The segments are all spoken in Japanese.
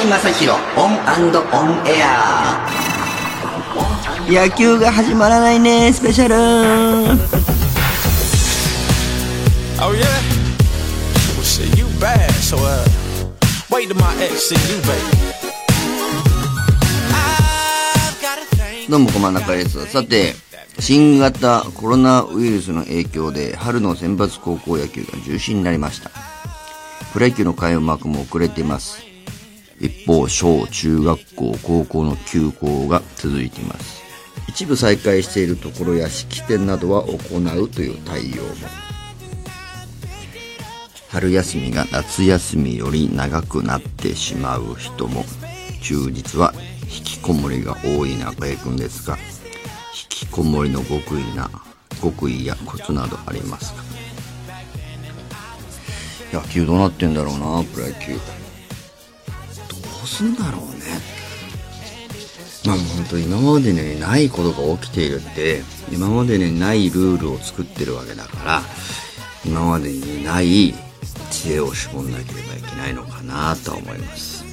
居正広オンオンエア。野球が始まらないねスペシャル。Oh yeah? Well shit, you bad, so uh wait till my ex see you, baby. どうもこま中です。さて新型コロナウイルスの影響で春の選抜高校野球が中止になりました。プロ野球の開幕も遅れています一方小中学校高校の休校が続いています。一部再開しているところや式典などは行うという対応も。春休みが夏休みより長くなってしまう人も。休日は引きこもりが多い中江君ですが引きこもりの極意な極意やコツなどありますか？野球どうなってんだろうなプロ野球。すんだろうね。まあ本当今までにないことが起きているって今までにないルールを作ってるわけだから今までにない知恵を絞んなければいけないのかなとは思います。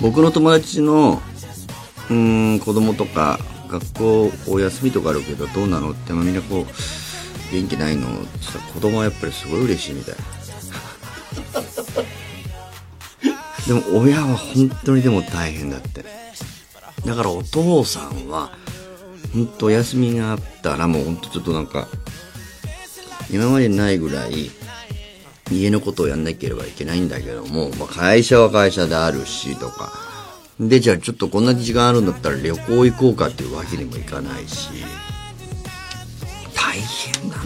僕の友達のうーん子供とか学校お休みとかあるけどどうなのって、まあみんなこう元気ないのって言ったら子供はやっぱりすごい嬉しいみたいでも親は本当にでも大変だって。だからお父さんは本当お休みがあったらもう本当ちょっとなんか今までにないぐらい家のことをやんなければいけないんだけども、まあ、会社は会社であるしとか。でじゃあちょっとこんな時間あるんだったら旅行行こうかっていうわけにもいかないし。大変な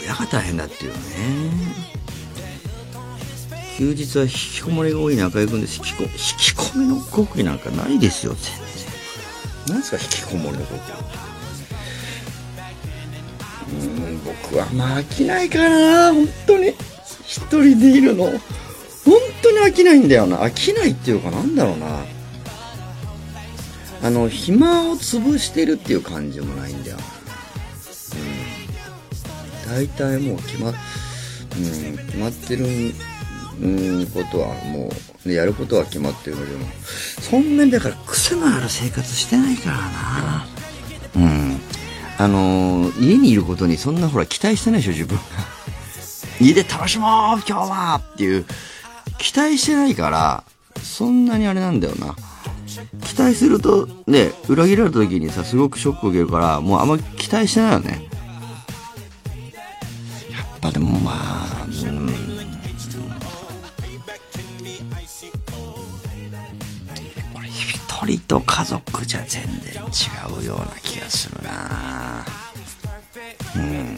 親が大変だっていうね。休日は引きこもりが多い中居君です。引きこ引きこみの極意なんかないですよ全然なんですか引きこもりの極意うん僕はまあ飽きないかな本当に。一人でいるの。本当に飽きないんだよな。飽きないっていうかなんだろうな。あの暇を潰してるっていう感じもないんだようん。大体もう決ま,、うん、決まってるんうんことはもうでやることは決まってるのでもそんなにだから癖のある生活してないからな。うん。あのー家にいることにそんなほら期待してないでしょ自分が。家で楽しもう今日はっていう期待してないからそんなにあれなんだよな。期待するとね裏切られた時にさすごくショック受けるからもうあんま期待してないよね。やっぱでもまあ人と家族じゃ全然違うような気がするな。うん。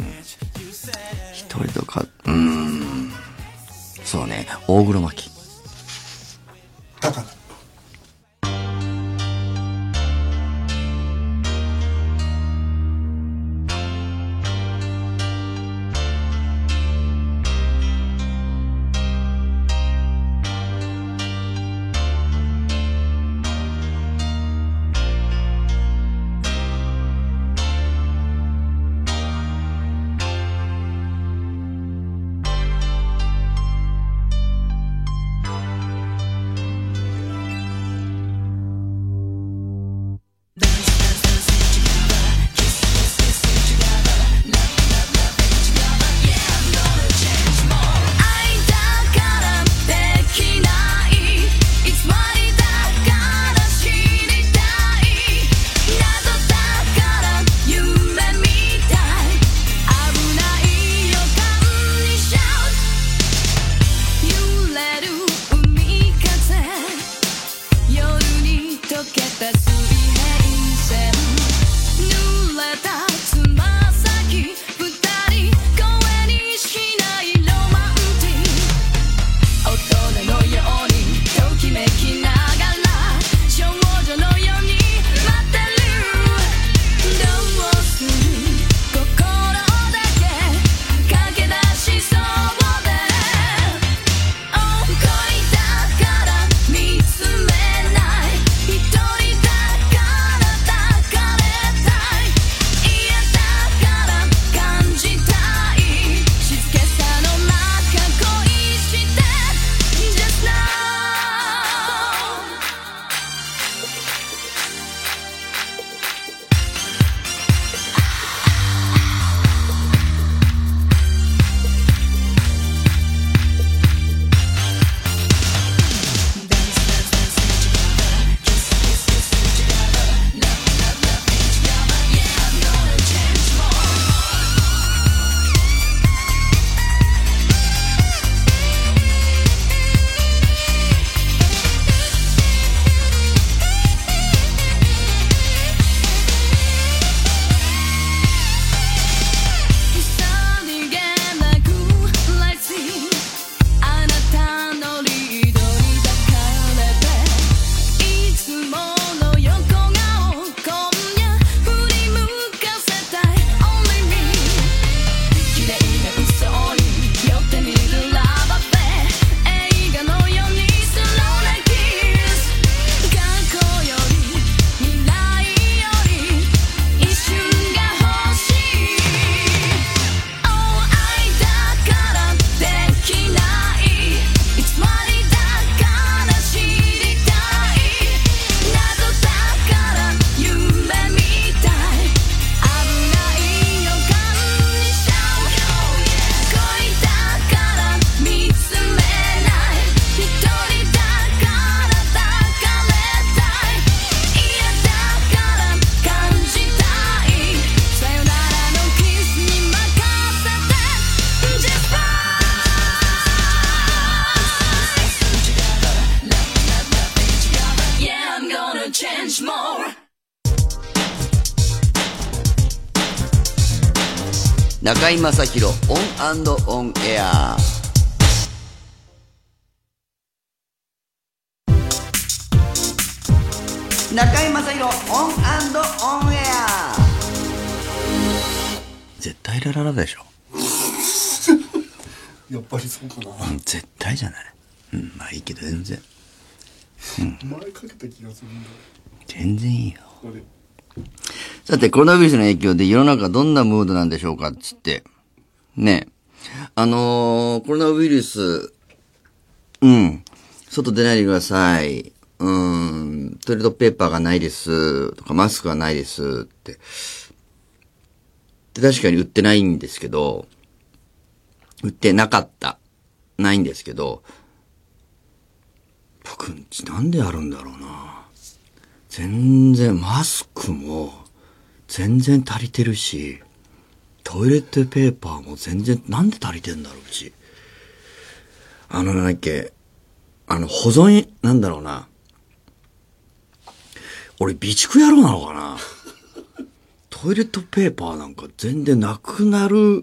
一人とかうん。そうね。大黒摩季。井正広オンオンエア。中井正広オンオンエア。絶対ラララでしょ。やっぱりそうかな。うん絶対じゃない。うんまあいいけど全然。前かけた気がするんだ全然いいよ。あれさて、コロナウイルスの影響で世の中どんなムードなんでしょうかつって。ね。あのーコロナウイルス、うん。外出ないでください。うん。トイレットペーパーがないです。とか、マスクがないです。って。で、確かに売ってないんですけど、売ってなかった。ないんですけど、僕んちなんであるんだろうな。全然、マスクも全然足りてるし、トイレットペーパーも全然、なんで足りてんだろう、うち。あの、なんだっけ、あの、保存、なんだろうな。俺、備蓄野郎なのかなトイレットペーパーなんか全然なくなる。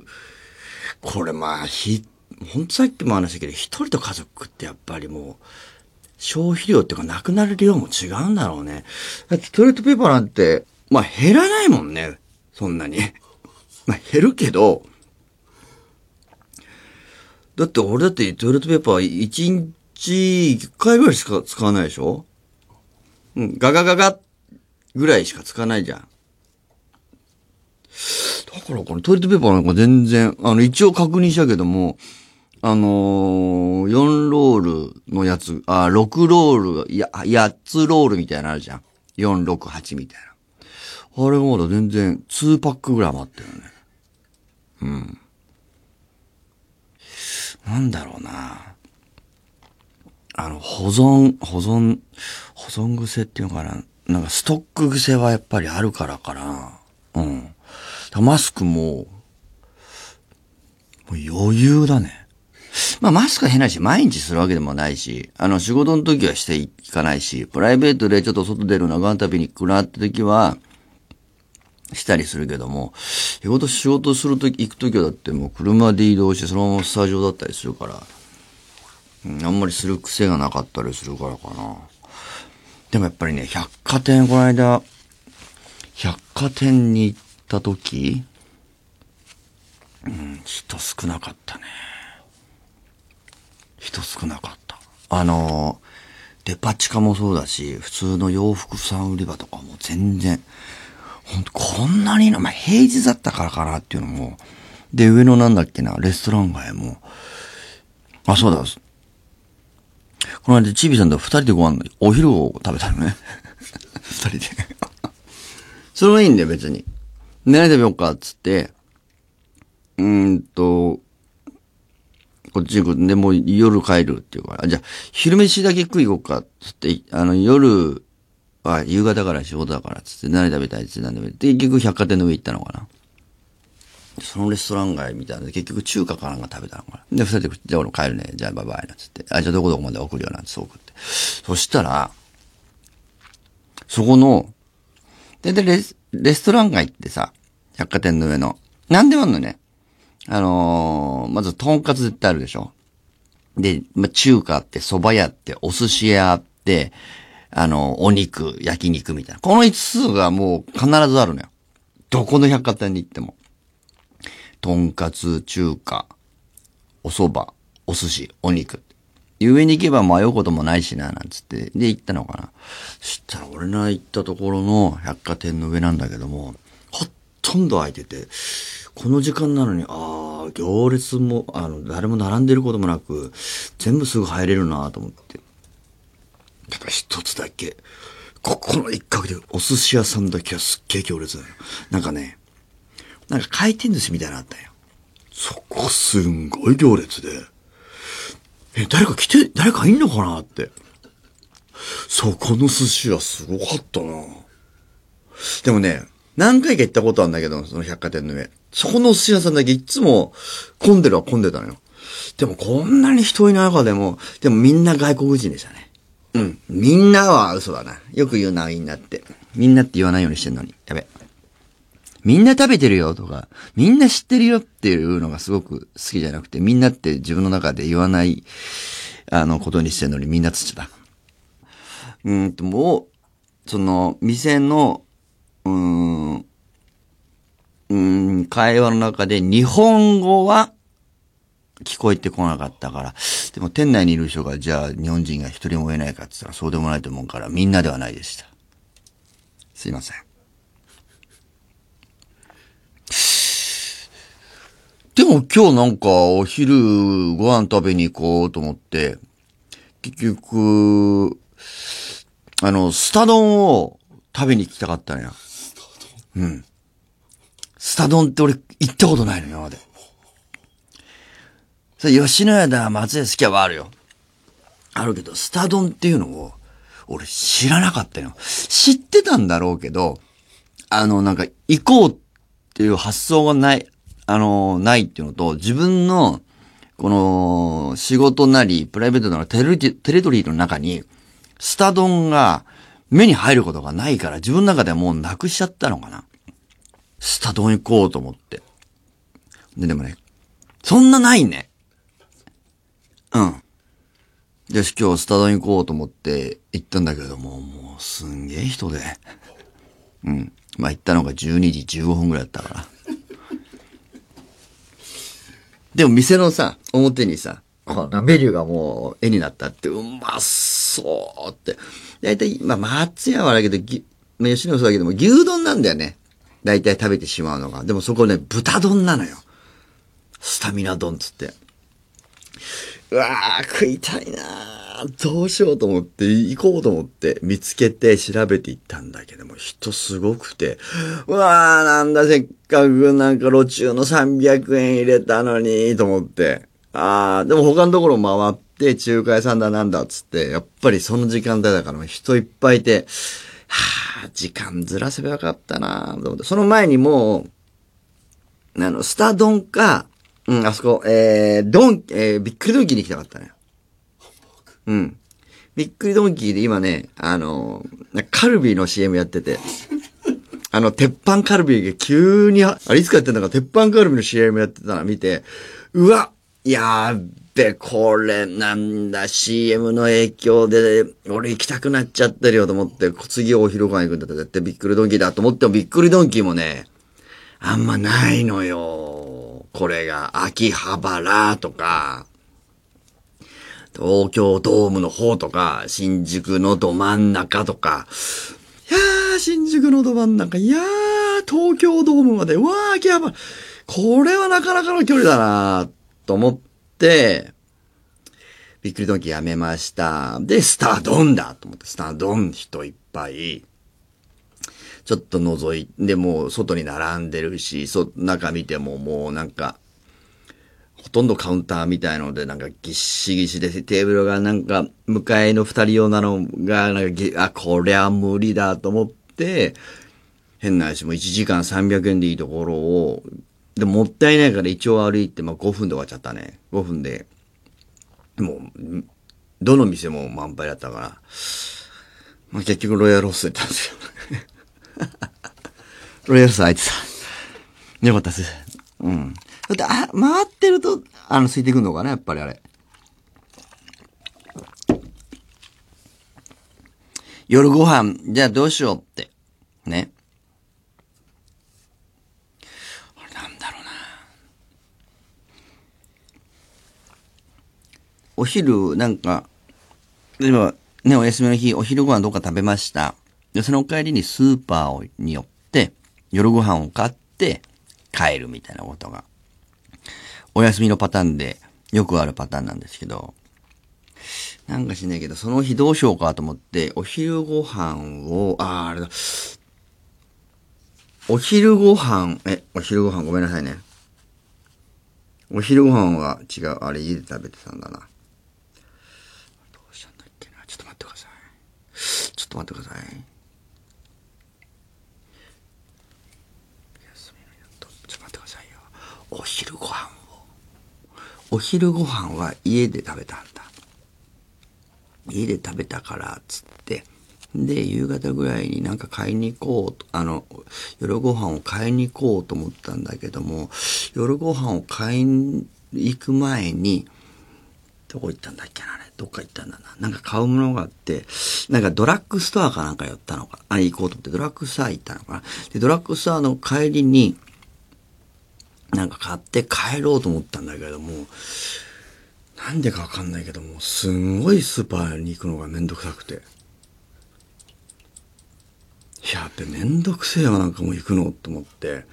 これまあ、ひ、ほんとさっきも話したけど、一人と家族ってやっぱりもう、消費量っていうかなくなる量も違うんだろうね。だってトイレットペーパーなんて、まあ減らないもんね。そんなに。まあ減るけど、だって俺だってトイレットペーパー1日1回ぐらいしか使わないでしょ？うん、ガガガガぐらいしか使わないじゃん。だからこれトイレットペーパーなんか全然、あの一応確認したけども、あのー、4ロールのやつ、あ、6ロール、いや、8つロールみたいなのあるじゃん。4、6、8みたいな。あれがまだ全然2パックぐらい余ってるね。うん。なんだろうな。あの、保存、保存、保存癖っていうのかな。なんかストック癖はやっぱりあるからかな。うん。マスクも、もう余裕だね。まあマスクは変なし、毎日するわけでもないし、あの仕事の時はしていかないし、プライベートでちょっと外出るのが旅に来るなって時は、したりするけども、仕事、仕事するとき、行くときはだってもう車で移動してそのままスタジオだったりするから、あんまりする癖がなかったりするからかな。でもやっぱりね、百貨店、この間、百貨店に行ったとき、うん、人少なかったね。人少なかった。あの、デパ地下もそうだし、普通の洋服さん売り場とかも全然、ほんとこんなにな、まあ、平日だったからかなっていうのも、で、上のなんだっけな、レストラン街も、あ、そうだ、この間、チビさんと二人でご飯、お昼を食べたのね。二人で。それはいいんだよ、別に。何食べようか、っつって、うーんと、こっち行く。で、もう夜帰るっていうから、じゃあ、昼飯だけ食い行こうか、つって、あの、夜は夕方から仕事だから、つって、何食べたいっつって何食べたい。で、結局百貨店の上行ったのかな。そのレストラン街みたいなで、結局中華かなんか食べたのかな。で、二人で、じゃあ俺帰るね。じゃあバイバイな、つって。あ、じゃあどこどこまで送るよ、なんてそう送って。そしたら、そこの、で、で、レス、レストラン街ってさ、百貨店の上の、なんでもあんのね。あのーまず、とんかつ絶対あるでしょで、まあ、中華あって、蕎麦屋あって、お寿司屋あって、あの、お肉、焼肉みたいな。この5つがもう必ずあるのよ。どこの百貨店に行っても。とんかつ、中華、お蕎麦、お寿司、お肉。上に行けば迷うこともないしな、なんつって。で、行ったのかな。そしたら俺の行ったところの百貨店の上なんだけども、ほとんど空いてて、この時間なのに、ああ、行列も、あの、誰も並んでることもなく、全部すぐ入れるなと思って。ただ一つだけ、ここの一角でお寿司屋さんだけはすっげえ行列だよ。なんかね、なんか回転寿司みたいなのあったよ。そこすんごい行列で。え、誰か来て、誰かいんのかなって。そこの寿司屋すごかったなでもね、何回か行ったことあるんだけど、その百貨店の上。そこのお寿司屋さんだけいつも混んでるは混んでたのよ。でもこんなに人いない中でも、でもみんな外国人でしたね。うん。みんなは嘘だな。よく言うな、みんなって。みんなって言わないようにしてんのに。やべ。みんな食べてるよとか、みんな知ってるよっていうのがすごく好きじゃなくて、みんなって自分の中で言わない、あの、ことにしてるのにみんなつっちゃった。うんと、もう、その、店の、うーん、うん、会話の中で日本語は聞こえてこなかったから、でも店内にいる人が、じゃあ日本人が一人もいないかって言ったらそうでもないと思うから、みんなではないでした。すいません。でも今日なんかお昼ご飯食べに行こうと思って、結局、あの、スタ丼を食べに行きたかったのよ。うん。スタ丼って俺行ったことないのよ、今まで。それ吉野家だ、松屋好きはあるよ。あるけど、スタ丼っていうのを、俺知らなかったよ。知ってたんだろうけど、あの、なんか、行こうっていう発想がない、あの、ないっていうのと、自分の、この、仕事なり、プライベートなり、テレテテレトリーの中に、スタ丼が目に入ることがないから、自分の中ではもうなくしちゃったのかな。スタ丼行こうと思って。で、でもね、そんなないね。うん。よし、今日スタ丼行こうと思って行ったんだけども、もうすんげえ人で。うん。まあ行ったのが12時15分ぐらいだったから。でも店のさ、表にさ、メニューがもう絵になったって、うまそうって。だいたい、まあ松屋はだけど、まあ吉野家そうだけども、牛丼なんだよね。だいたい食べてしまうのが。でもそこね、豚丼なのよ。スタミナ丼つって。うわー、食いたいなーどうしようと思って、行こうと思って、見つけて調べて行ったんだけども、人すごくて、うわー、なんだ、せっかくなんか路中の300円入れたのに、と思って。あー、でも他のところ回って、中華屋さんだなんだっつって、やっぱりその時間帯だから人いっぱいいて、はー、時間ずらせばよかったなーと思って。その前にもう、あの、スタ丼か、うん、あそこ、えー、ドン、えー、びっくりドンキーに行きたかったね。うん。びっくりドンキーで今ね、あのー、カルビーの CM やってて、あの、鉄板カルビーが急に、あれいつかやってんだか、鉄板カルビーの CM やってたの見て、うわやっべ、これなんだ、CM の影響で、俺行きたくなっちゃってるよと思って、次お昼ご飯行くんだったら絶対びっくりドンキーだと思っても、びっくりドンキーもね、あんまないのよ。これが、秋葉原とか、東京ドームの方とか、新宿のど真ん中とか、いやー、新宿のど真ん中、いやー、東京ドームまで、うわー、秋葉原、これはなかなかの距離だなと思って、びっくりドンキやめました。で、スタードンだと思って、スタードン人いっぱい。ちょっと覗いて、もう外に並んでるし、そ、中見てももうなんか、ほとんどカウンターみたいので、なんかぎっしぎしで、テーブルがなんか、向かいの二人用なのが、なんかぎ、あ、こりゃ無理だと思って、変な話も1時間300円でいいところを、でももったいないから一応歩いて、まあ5分で終わっちゃったね。5分で。もう、どの店も満杯だったから、まあ結局ロイヤルホスト行ったんですよ。ロイヤルスト空いてた。よかったです。うん。だって、あ、回ってると、あの、空いてくんのかな、やっぱりあれ。夜ご飯、じゃあどうしようって。ね。あれなんだろうな。お昼、なんか、例えば、ね、お休みの日、お昼ご飯どっか食べました。で、その帰りにスーパーに寄って、夜ご飯を買って、帰るみたいなことが、お休みのパターンで、よくあるパターンなんですけど、なんかしないけど、その日どうしようかと思って、お昼ご飯を、あー、あれだ。お昼ご飯、え、お昼ご飯ごめんなさいね。お昼ご飯は違う。あれ家で食べてたんだな。どうしたんだっけな。ちょっと待ってください。ちょっと待ってください。休みのやっと、ちょっと待ってくださいよ。お昼ご飯を。お昼ご飯は家で食べたんだ。家で食べたから、つって、で、夕方ぐらいになんか買いに行こうと、あの、夜ご飯を買いに行こうと思ったんだけども、夜ご飯を買いに行く前に、どこ行ったんだっけなあれ。どっか行ったんだな。なんか買うものがあって、なんかドラッグストアかなんか寄ったのか。あ行こうと思ってドラッグストア行ったのかな。で、ドラッグストアの帰りに、なんか買って帰ろうと思ったんだけども、なんでかわかんないけども、すんごいスーパーに行くのがめんどくさくて。いやっべ、めんどくせえわ、なんかもう行くのと思って、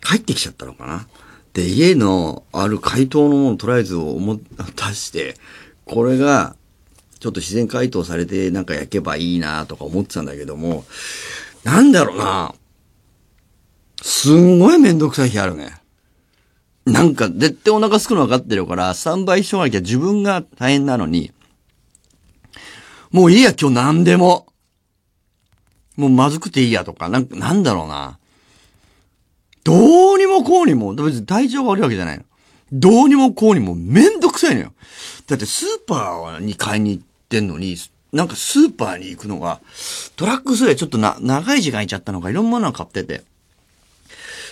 帰ってきちゃったのかな。で、家のある解凍のものとりあえずを思っ出して、これが、ちょっと自然解凍されてなんか焼けばいいなとか思ってたんだけども、なんだろうな。すんごいめんどくさい日あるね。なんか、絶対お腹すくの分かってるから、スタンバイしとかなきゃ自分が大変なのに、もういいや、今日何でも。もうまずくていいやとか、なんか、なんだろうな。どうにもこうにも、別に体調が悪いわけじゃないの。どうにもこうにもめんどくさいのよ。だってスーパーに買いに行ってんのに、なんかスーパーに行くのが、トラックスでちょっとな、長い時間いちゃったのか、いろんなものを買ってて。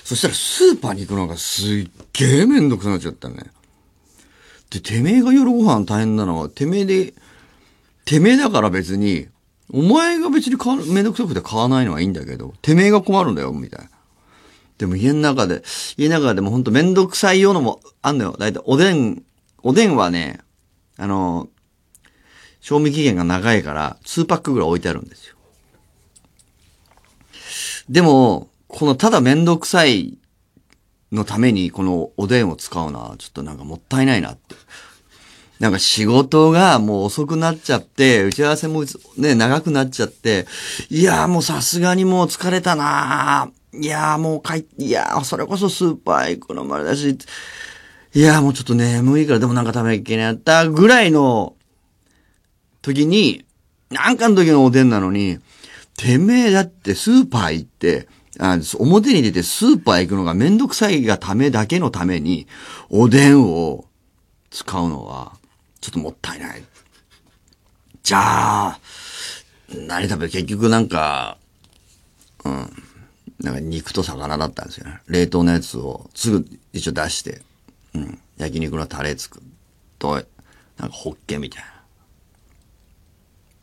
そしたらスーパーに行くのがすっげえめんどくさくなっちゃったね。で、てめえが夜ご飯大変なのは、てめえで、てめえだから別に、お前が別に買わめんどくさくて買わないのはいいんだけど、てめえが困るんだよ、みたいな。でも家の中で、家の中でもほんとめんどくさいようのもあんのよ。だいたいおでん、おでんはね、あの、賞味期限が長いから、2パックぐらい置いてあるんですよ。でも、このただめんどくさいのためにこのおでんを使うのはちょっとなんかもったいないなって。なんか仕事がもう遅くなっちゃって、打ち合わせもね、長くなっちゃって、いやーもうさすがにもう疲れたなーいやーもう帰っ、いやーそれこそスーパー行くのもあれだし、いやーもうちょっと眠いからでもなんか食べなきゃいけないったぐらいの時に、なんかの時のおでんなのに、てめえだってスーパー行って、あ表に出てスーパー行くのがめんどくさいがためだけのために、おでんを使うのは、ちょっともったいない。じゃあ、何食べる？結局なんか、うん。なんか肉と魚だったんですよね。冷凍のやつをすぐ一応出して、うん。焼肉のタレ作っと、なんかホッケみたいな。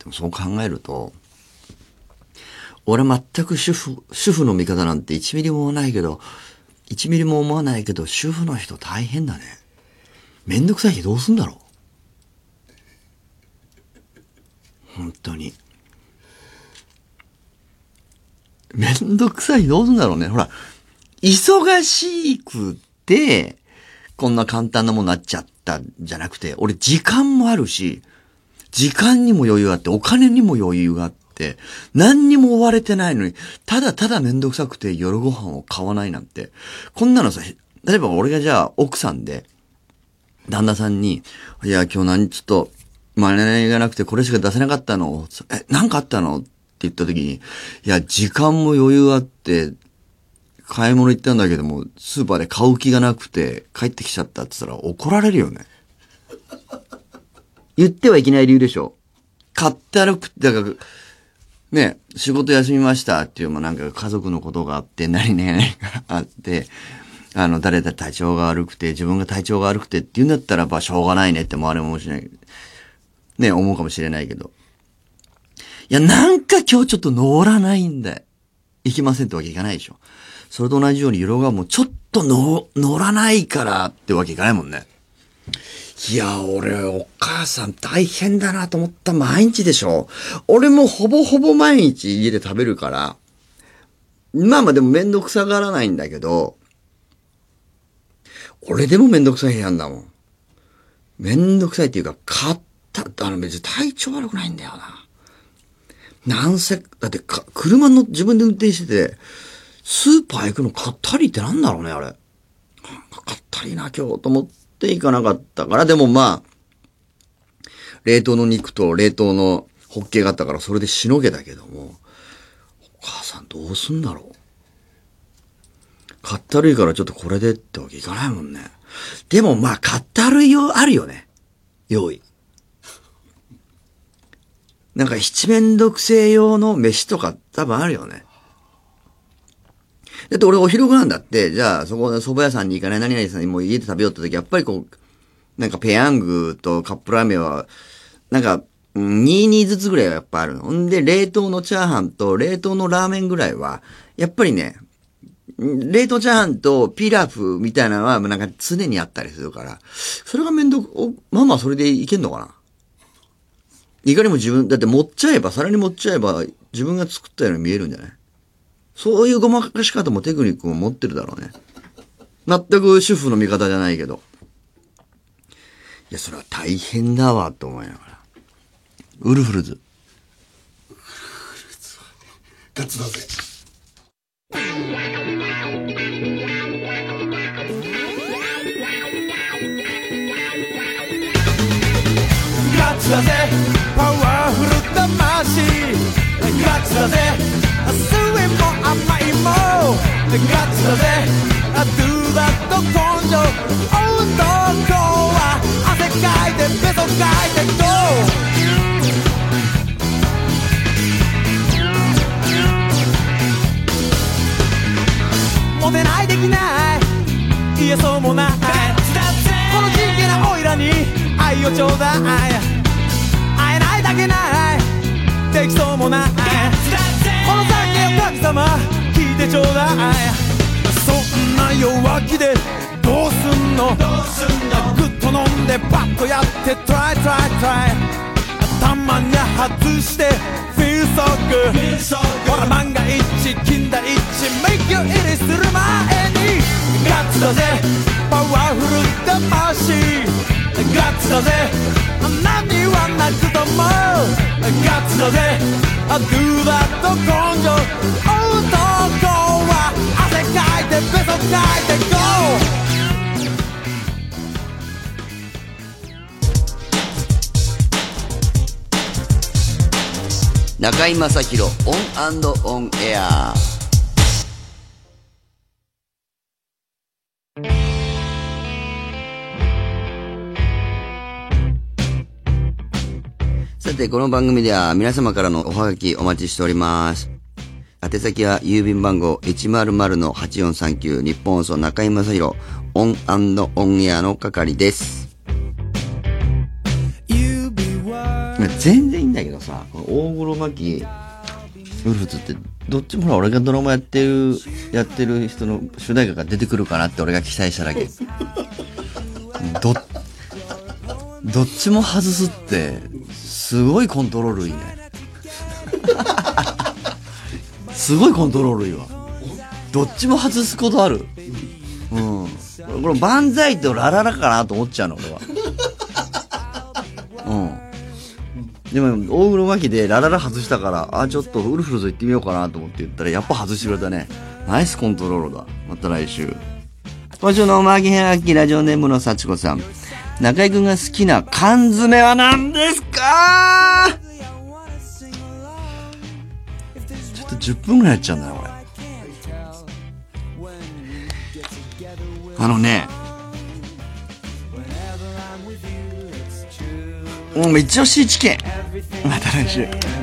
でもそう考えると、俺全く主婦、主婦の味方なんて1ミリもないけど、1ミリも思わないけど、主婦の人大変だね。めんどくさい日どうすんだろう本当に。めんどくさい日どうすんだろうね。ほら、忙しくて、こんな簡単なものになっちゃったんじゃなくて、俺時間もあるし、時間にも余裕があって、お金にも余裕があって、何にも追われてないのに、ただただめんどくさくて夜ご飯を買わないなんて、こんなのさ、例えば俺がじゃあ奥さんで、旦那さんに、いや、今日何、ちょっと、真似がなくてこれしか出せなかったの？え、なんかあったの？って言った時に、いや、時間も余裕あって、買い物行ったんだけども、スーパーで買う気がなくて、帰ってきちゃったって言ったら怒られるよね。言ってはいけない理由でしょ。買って歩くだから、ね、仕事休みましたっていうもなんか家族のことがあって、何々があって、あの、誰だ体調が悪くて、自分が体調が悪くてって言うんだったらば、しょうがないねって周りもしない。ね、思うかもしれないけど。いや、なんか今日ちょっと乗らないんだよ。行きませんってわけいかないでしょ。それと同じように、色がもうちょっと乗、乗らないからってわけいかないもんね。いや、俺、お母さん大変だなと思った毎日でしょ。俺もほぼほぼ毎日家で食べるから、まあまあでもめんどくさがらないんだけど、俺でもめんどくさい部屋なんだもん。めんどくさいっていうか、買った、あの別に体調悪くないんだよな。なんせ、だってか、車の自分で運転してて、スーパー行くの買ったりってなんだろうね、あれ。買ったりな、今日と思ってって行かなかったから、でもまあ、冷凍の肉と冷凍のホッケーがあったから、それでしのげたけども、お母さんどうすんだろう。買ったるいからちょっとこれでってわけいかないもんね。でもまあ、買ったるいよ、あるよね。用意。なんか七面倒性用の飯とか多分あるよね。だって俺お昼ご飯だって、じゃあそこの蕎麦屋さんに行かない何々さんにもう家で食べようって時、やっぱりこう、なんかペヤングとカップラーメンは、なんか、2、2ずつぐらいはやっぱあるの。ほんで、冷凍のチャーハンと冷凍のラーメンぐらいは、やっぱりね、冷凍チャーハンとピラフみたいなのは、なんか常にあったりするから、それがめんどく、おまあまあそれでいけんのかな。いかにも自分、だって持っちゃえば、皿に持っちゃえば、自分が作ったように見えるんじゃない？そういうごまかし方もテクニックも持ってるだろうね。全く主婦の味方じゃないけど。いや、それは大変だわ、と思いながら。ウルフルズ。ウルフルズはねガツだぜ。ガツだぜパワフル魂ガツだぜも甘いもガッツだぜ。Do that と根性男は汗かいてベソかいて Go モテないできない。言えそうもない。この人気なオイラに愛をちょうだいちょうだいそんな弱気でどうすんの？ぐっと飲んでパッとやって Try try try たまに外して Feel so good ほら万が一金田一 Make you it する前にガッツだぜ。パワフル魂ガッツだぜ。何はなくとも。ガッツだぜ。Do that と根性。男。Ｔｈｅｇｏ 中居正広オンオンエアさて、この番組では皆様からのおはがきお待ちしております。宛先は郵便番号100-8439ニッポン放送中居正広オンオンエアの係です。全然いいんだけどさ、大黒摩季、ウルフズって、どっちもほら俺がドラマやってる、やってる人の主題歌が出てくるかなって俺が期待しただけ。ど、どっちも外すって、すごいコントロールいいね。すごいコントロールいいわ。どっちも外すことある。うん。これ万歳とラララかなと思っちゃうの、俺は。うん。でも、大黒摩季でラララ外したから、あ、ちょっとウルフルズ行ってみようかなと思って言ったら、やっぱ外してくれたね。ナイスコントロールだ。また来週。今週のおまぎへあきラジオネームの幸子さん。中居くんが好きな缶詰は何ですか？10分ぐらいやっちゃうんだよ、これ。あのね、うん、一応シーチキン。また来週。